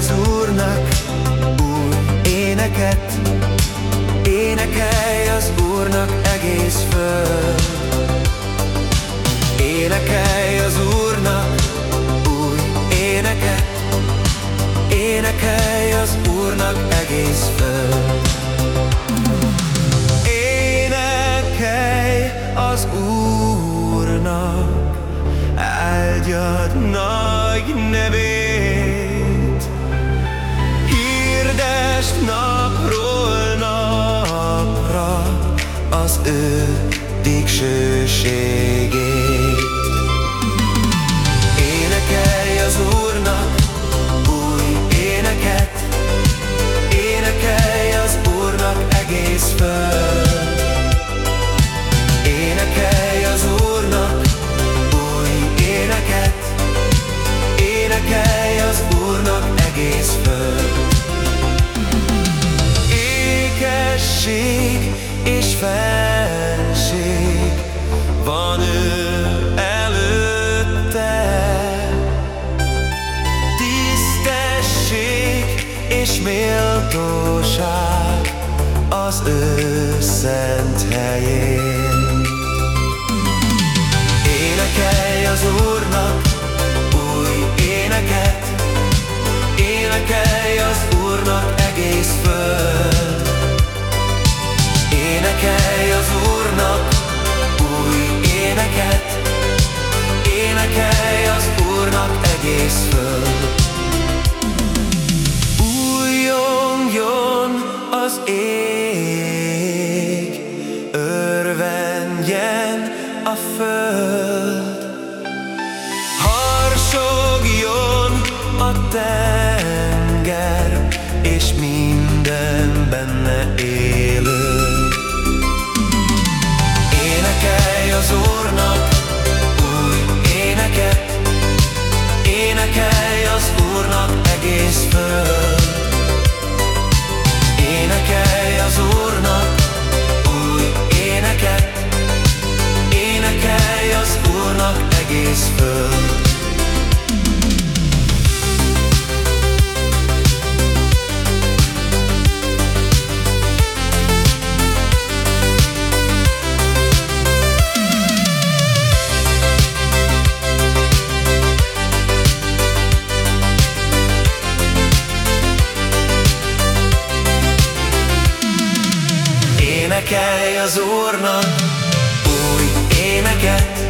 az Úrnak új éneket, énekelj az Úrnak egész föl. Énekelj az Úrnak új éneket, énekelj az Úrnak egész föl. Énekelj az Úrnak, áldjad nagy nevét. Napról napra Az ő dicsőségét Ékesség és fenség van ő előtte. Tisztesség és méltóság az ő szent helyén. Énekelj az Úrnak ég Örvendjen a föld. Harsogjon a tenger És minden benne élő egész föld. Énekelj az Úrnak új éneket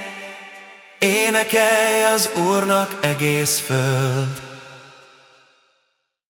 Énekelj az Úrnak egész föld